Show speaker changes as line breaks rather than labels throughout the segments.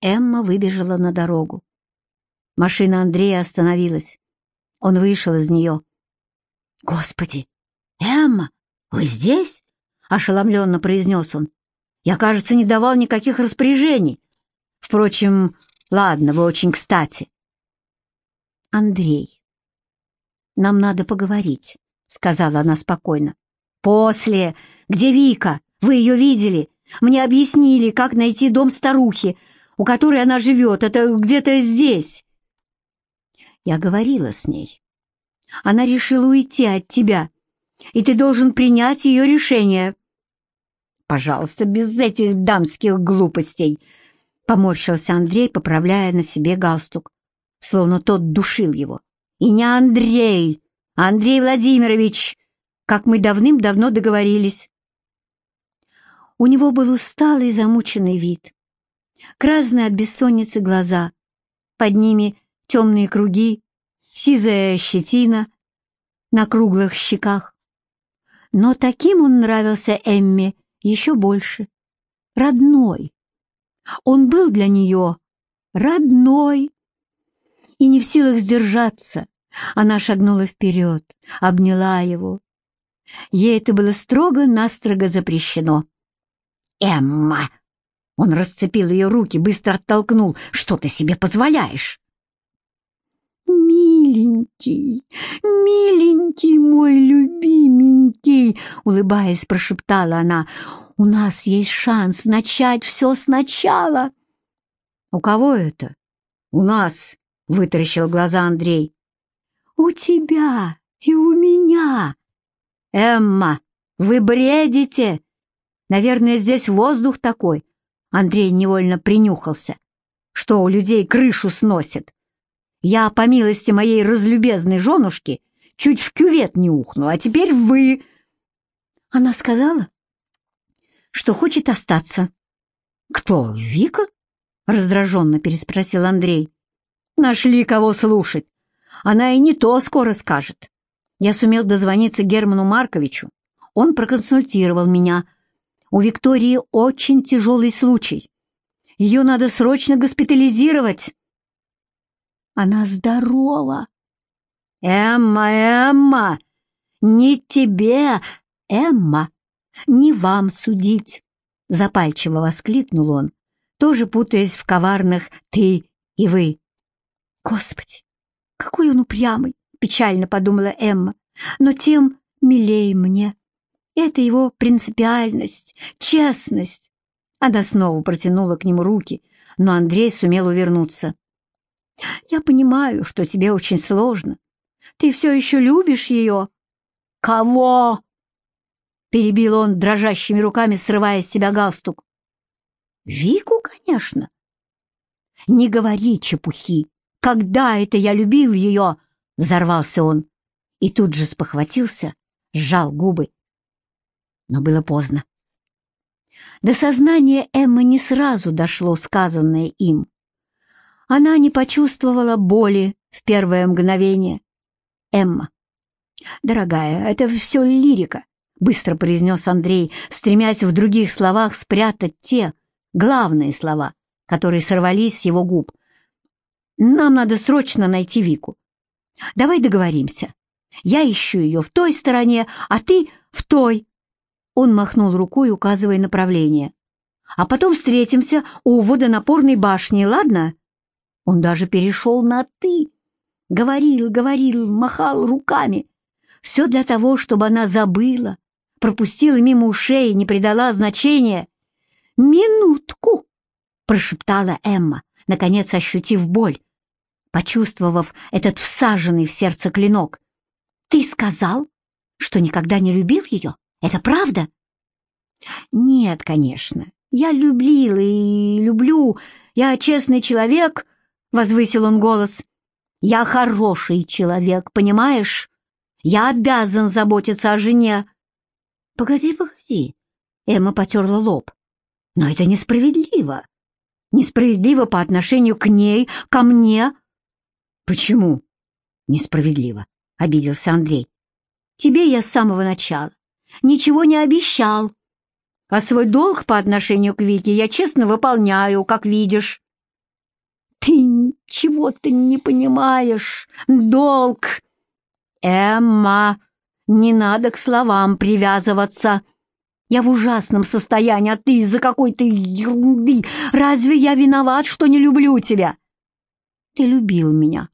Эмма выбежала на дорогу. Машина Андрея остановилась. Он вышел из нее. «Господи! Эмма, вы здесь?» — ошеломленно произнес он. «Я, кажется, не давал никаких распоряжений. Впрочем, ладно, вы очень кстати». «Андрей, нам надо поговорить», — сказала она спокойно. «После! Где Вика? Вы ее видели? Мне объяснили, как найти дом старухи, у которой она живет. Это где-то здесь». Я говорила с ней. Она решила уйти от тебя, и ты должен принять ее решение. Пожалуйста, без этих дамских глупостей, — поморщился Андрей, поправляя на себе галстук, словно тот душил его. И не Андрей, а Андрей Владимирович, как мы давным-давно договорились. У него был усталый замученный вид, красные от бессонницы глаза, под ними темные круги, сизая щетина на круглых щеках. Но таким он нравился Эмме еще больше. Родной. Он был для нее родной. И не в силах сдержаться, она шагнула вперед, обняла его. Ей это было строго-настрого запрещено. «Эмма!» Он расцепил ее руки, быстро оттолкнул. «Что ты себе позволяешь?» «Миленький, миленький мой любименький!» Улыбаясь, прошептала она. «У нас есть шанс начать все сначала!» «У кого это?» «У нас!» — вытаращил глаза Андрей. «У тебя и у меня!» «Эмма, вы бредите!» «Наверное, здесь воздух такой!» Андрей невольно принюхался. «Что у людей крышу сносит?» Я, по милости моей разлюбезной женушки, чуть в кювет не ухнула, а теперь вы...» Она сказала, что хочет остаться. «Кто, Вика?» — раздраженно переспросил Андрей. «Нашли кого слушать. Она и не то скоро скажет. Я сумел дозвониться Герману Марковичу. Он проконсультировал меня. У Виктории очень тяжелый случай. Ее надо срочно госпитализировать». Она здорова. Эмма, Эмма, не тебе, Эмма, не вам судить, запальчиво воскликнул он, тоже путаясь в коварных «ты» и «вы». Господи, какой он упрямый, печально подумала Эмма, но тем милей мне. Это его принципиальность, честность. Она снова протянула к нему руки, но Андрей сумел увернуться. Я понимаю, что тебе очень сложно. Ты все еще любишь ее. Кого? Перебил он дрожащими руками, срывая с себя галстук. Вику, конечно. Не говори чепухи. Когда это я любил ее? Взорвался он и тут же спохватился, сжал губы. Но было поздно. До сознания Эммы не сразу дошло сказанное им. Она не почувствовала боли в первое мгновение. Эмма. «Дорогая, это все лирика», — быстро произнес Андрей, стремясь в других словах спрятать те главные слова, которые сорвались с его губ. «Нам надо срочно найти Вику. Давай договоримся. Я ищу ее в той стороне, а ты в той». Он махнул рукой, указывая направление. «А потом встретимся у водонапорной башни, ладно?» Он даже перешел на «ты». Говорил, говорил, махал руками. Все для того, чтобы она забыла, пропустила мимо ушей, не придала значения. «Минутку!» — прошептала Эмма, наконец ощутив боль, почувствовав этот всаженный в сердце клинок. «Ты сказал, что никогда не любил ее? Это правда?» «Нет, конечно. Я любил и люблю. Я честный человек, возвысил он голос. «Я хороший человек, понимаешь? Я обязан заботиться о жене». «Погоди, погоди», — Эмма потерла лоб. «Но это несправедливо. Несправедливо по отношению к ней, ко мне». «Почему?» «Несправедливо», — обиделся Андрей. «Тебе я с самого начала ничего не обещал, а свой долг по отношению к Вике я честно выполняю, как видишь». Ты ничего-то не понимаешь. Долг. Эмма, не надо к словам привязываться. Я в ужасном состоянии, а ты из-за какой-то ерунды. Разве я виноват, что не люблю тебя? Ты любил меня.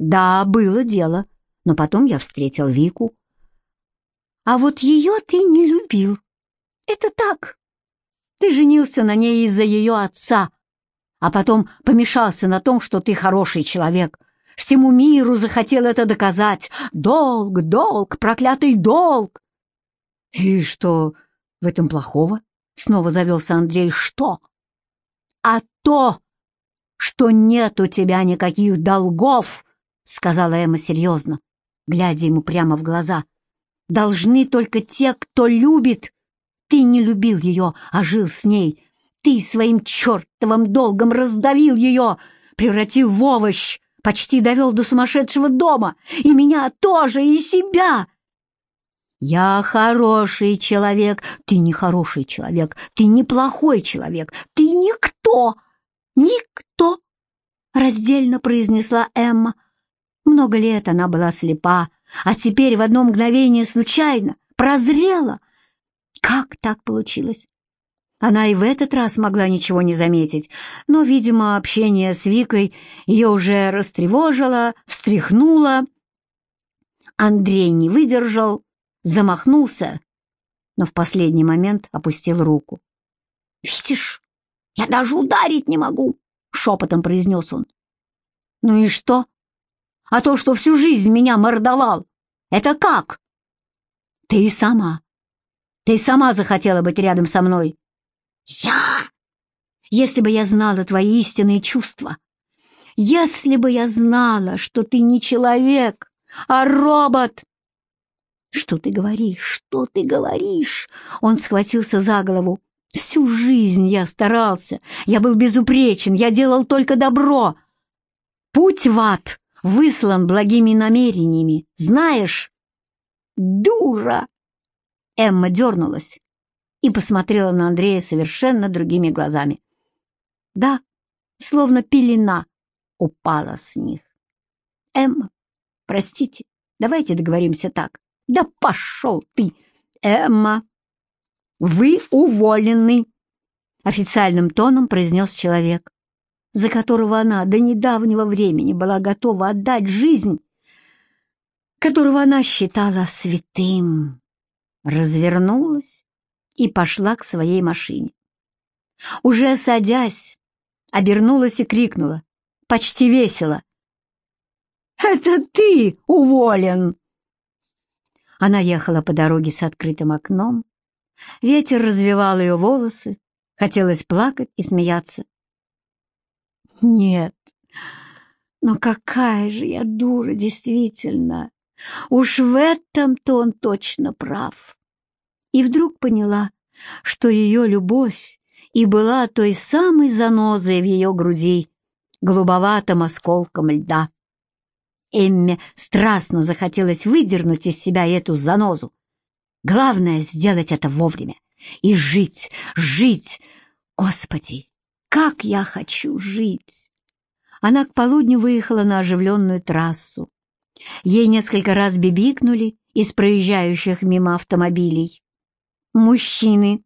Да, было дело. Но потом я встретил Вику. А вот ее ты не любил. Это так. Ты женился на ней из-за ее отца, а потом помешался на том, что ты хороший человек. Всему миру захотел это доказать. Долг, долг, проклятый долг. И что в этом плохого? Снова завелся Андрей. Что? А то, что нет у тебя никаких долгов, сказала Эмма серьезно, глядя ему прямо в глаза. Должны только те, кто любит. Ты не любил ее, а жил с ней. Ты своим чертовым долгом раздавил ее, превратив в овощ, почти довел до сумасшедшего дома, и меня тоже, и себя. Я хороший человек, ты не хороший человек, ты не плохой человек, ты никто, никто, раздельно произнесла Эмма. Много лет она была слепа, а теперь в одно мгновение случайно прозрела. Как так получилось? Она и в этот раз могла ничего не заметить, но, видимо, общение с Викой ее уже растревожило, встряхнуло. Андрей не выдержал, замахнулся, но в последний момент опустил руку. «Видишь, я даже ударить не могу!» — шепотом произнес он. «Ну и что? А то, что всю жизнь меня мордовал, это как?» «Ты и сама. Ты сама захотела быть рядом со мной. Я? Если бы я знала твои истинные чувства, если бы я знала, что ты не человек, а робот. Что ты говоришь? Что ты говоришь? Он схватился за голову. Всю жизнь я старался, я был безупречен, я делал только добро. Путь в ад выслан благими намерениями, знаешь? Дура! Эмма дернулась и посмотрела на Андрея совершенно другими глазами. Да, словно пелена упала с них. Эмма, простите, давайте договоримся так. Да пошел ты, Эмма! Вы уволены! Официальным тоном произнес человек, за которого она до недавнего времени была готова отдать жизнь, которого она считала святым. Развернулась и пошла к своей машине. Уже садясь, обернулась и крикнула, почти весело. «Это ты уволен!» Она ехала по дороге с открытым окном. Ветер развивал ее волосы, хотелось плакать и смеяться. «Нет, но какая же я дура, действительно! Уж в этом-то он точно прав!» и вдруг поняла, что ее любовь и была той самой занозой в ее груди, голубоватым осколком льда. Эмме страстно захотелось выдернуть из себя эту занозу. Главное — сделать это вовремя. И жить, жить. Господи, как я хочу жить! Она к полудню выехала на оживленную трассу. Ей несколько раз бибикнули из проезжающих мимо автомобилей мужчины.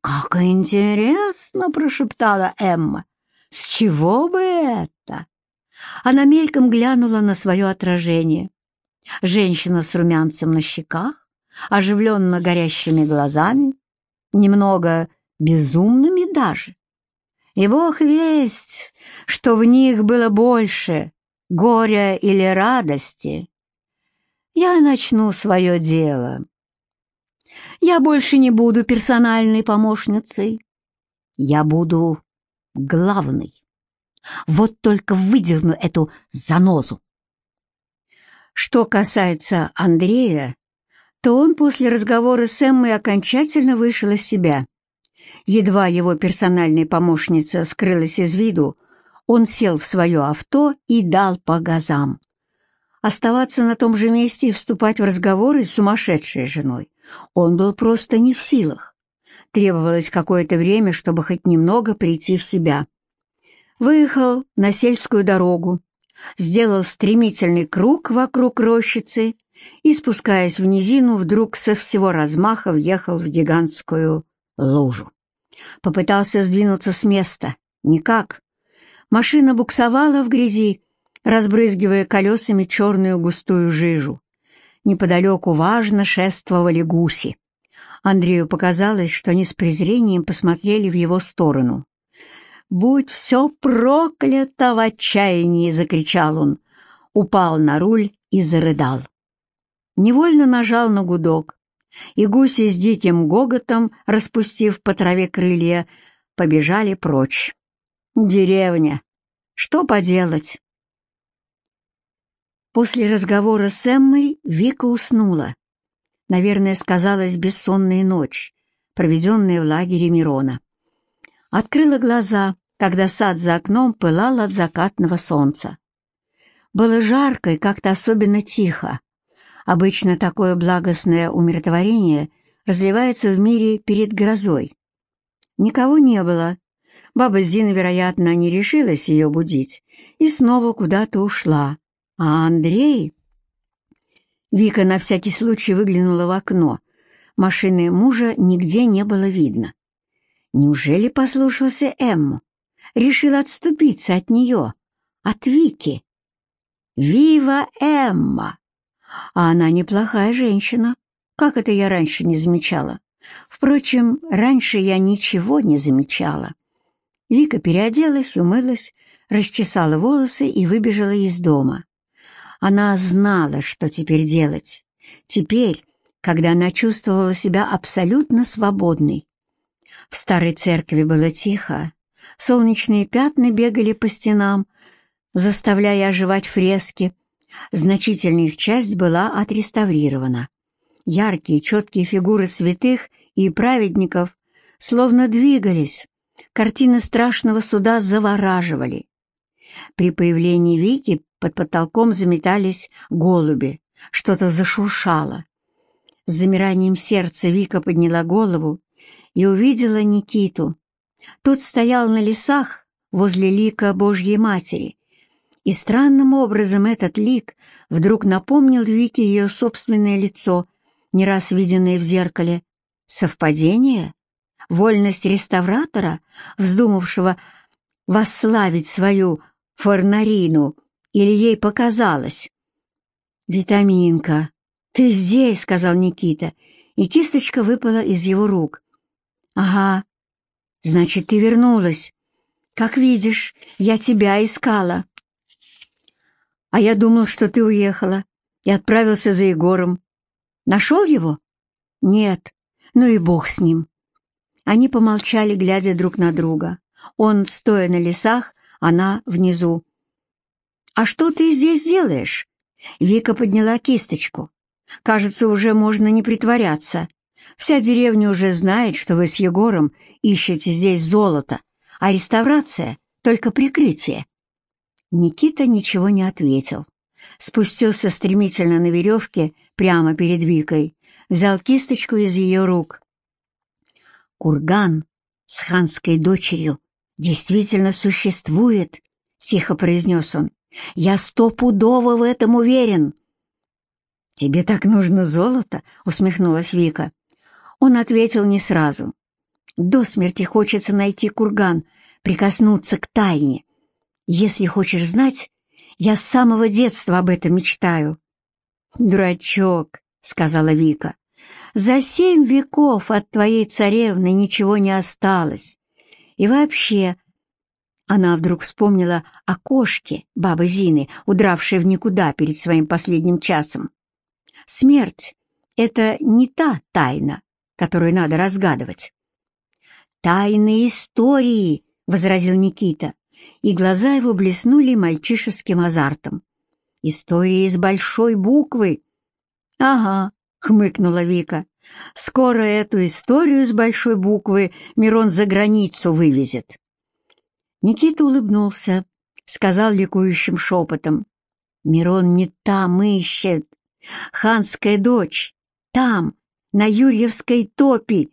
«Как интересно!» — прошептала Эмма. «С чего бы это?» Она мельком глянула на свое отражение. Женщина с румянцем на щеках, оживленно горящими глазами, немного безумными даже. И бог весть, что в них было больше горя или радости. Я начну свое дело. Я больше не буду персональной помощницей. Я буду главной. Вот только выдерну эту занозу. Что касается Андрея, то он после разговора с Эммой окончательно вышел из себя. Едва его персональная помощница скрылась из виду, он сел в свое авто и дал по газам. Оставаться на том же месте и вступать в разговоры с сумасшедшей женой он был просто не в силах. Требовалось какое-то время, чтобы хоть немного прийти в себя. Выехал на сельскую дорогу, сделал стремительный круг вокруг рощицы и, спускаясь в низину, вдруг со всего размаха въехал в гигантскую лужу. Попытался сдвинуться с места. Никак. Машина буксовала в грязи, разбрызгивая колесами черную густую жижу. Неподалеку важно шествовали гуси. Андрею показалось, что они с презрением посмотрели в его сторону. «Будь все проклято!» — в отчаянии закричал он. Упал на руль и зарыдал. Невольно нажал на гудок, и гуси с диким гоготом, распустив по траве крылья, побежали прочь. Деревня. Что поделать? После разговора с Эммой Вика уснула. Наверное, сказалась бессонная ночь, проведенная в лагере Мирона. Открыла глаза, когда сад за окном пылал от закатного солнца. Было жарко и как-то особенно тихо. Обычно такое благостное умиротворение разливается в мире перед грозой. Никого не было. Баба Зина, вероятно, не решилась ее будить и снова куда-то ушла. А Андрей... Вика на всякий случай выглянула в окно. Машины мужа нигде не было видно. Неужели послушался Эмму? Решил отступиться от нее, от Вики. «Вива Эмма!» А она неплохая женщина. Как это я раньше не замечала? Впрочем, раньше я ничего не замечала. Вика переоделась, умылась, расчесала волосы и выбежала из дома. Она знала, что теперь делать. Теперь, когда она чувствовала себя абсолютно свободной. В старой церкви было тихо. Солнечные пятна бегали по стенам, заставляя оживать фрески. Значительная их часть была отреставрирована. Яркие, четкие фигуры святых и праведников словно двигались. Картины страшного суда завораживали. При появлении Вики под потолком заметались голуби, что-то зашуршало. С замиранием сердца Вика подняла голову и увидела Никиту. Тот стоял на лесах возле лика Божьей Матери, и странным образом этот лик вдруг напомнил Вике ее собственное лицо, не раз виденное в зеркале. Совпадение? Вольность реставратора, вздумавшего восславить свою Форнарину, или ей показалось? «Витаминка, ты здесь!» — сказал Никита, и кисточка выпала из его рук. «Ага, значит, ты вернулась. Как видишь, я тебя искала». «А я думал, что ты уехала и отправился за Егором. Нашел его?» «Нет, ну и бог с ним». Они помолчали, глядя друг на друга. Он, стоя на лесах, она внизу. «А что ты здесь делаешь?» Вика подняла кисточку. «Кажется, уже можно не притворяться. Вся деревня уже знает, что вы с Егором ищете здесь золото, а реставрация — только прикрытие». Никита ничего не ответил. Спустился стремительно на веревке прямо перед Викой, взял кисточку из ее рук. Курган с ханской дочерью действительно существует», — тихо произнес он. «Я стопудово в этом уверен». «Тебе так нужно золото?» — усмехнулась Вика. Он ответил не сразу. «До смерти хочется найти курган, прикоснуться к тайне. Если хочешь знать, я с самого детства об этом мечтаю». «Дурачок», — сказала Вика. «За семь веков от твоей царевны ничего не осталось. И вообще, она вдруг вспомнила о кошке бабы Зины, удравшей в никуда перед своим последним часом. Смерть — это не та тайна, которую надо разгадывать. «Тайны истории!» — возразил Никита, и глаза его блеснули мальчишеским азартом. «Истории с большой буквы!» «Ага», — хмыкнула Вика, Скоро эту историю с большой буквы Мирон за границу вывезет. Никита улыбнулся, сказал ликующим шепотом. Мирон не там ищет. Ханская дочь. Там, на Юрьевской топи.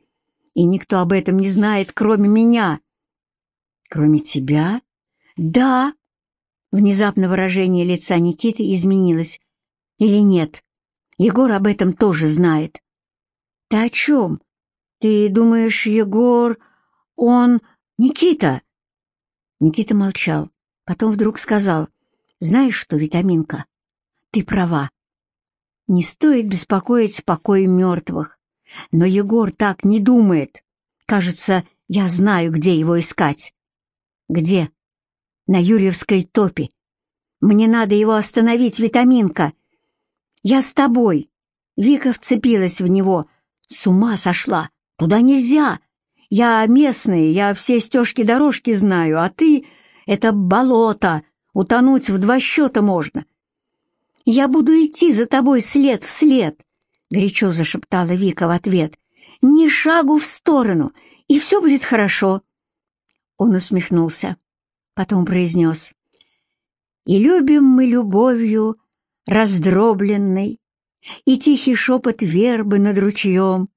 И никто об этом не знает, кроме меня. Кроме тебя? Да. Внезапно выражение лица Никиты изменилось. Или нет? Егор об этом тоже знает. Ты о чем? Ты думаешь, Егор... Он... Никита? Никита молчал. Потом вдруг сказал. Знаешь что, витаминка, ты права. Не стоит беспокоить покой мертвых. Но Егор так не думает. Кажется, я знаю, где его искать. Где? На Юрьевской топе. Мне надо его остановить, витаминка. Я с тобой. Вика вцепилась в него. С ума сошла. Туда нельзя. Я местный, я все стежки-дорожки знаю, а ты — это болото. Утонуть в два счета можно. Я буду идти за тобой след в след, — горячо зашептала Вика в ответ. Ни шагу в сторону, и все будет хорошо. Он усмехнулся, потом произнес. И любим мы любовью раздробленной, И тихий шепот вербы над ручьем,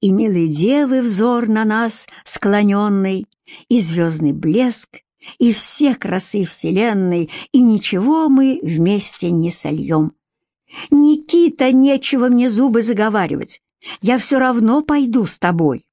И милой девы взор на нас склоненный, И звездный блеск, и все красы вселенной, И ничего мы вместе не сольем. Никита, нечего мне зубы заговаривать, Я все равно пойду с тобой.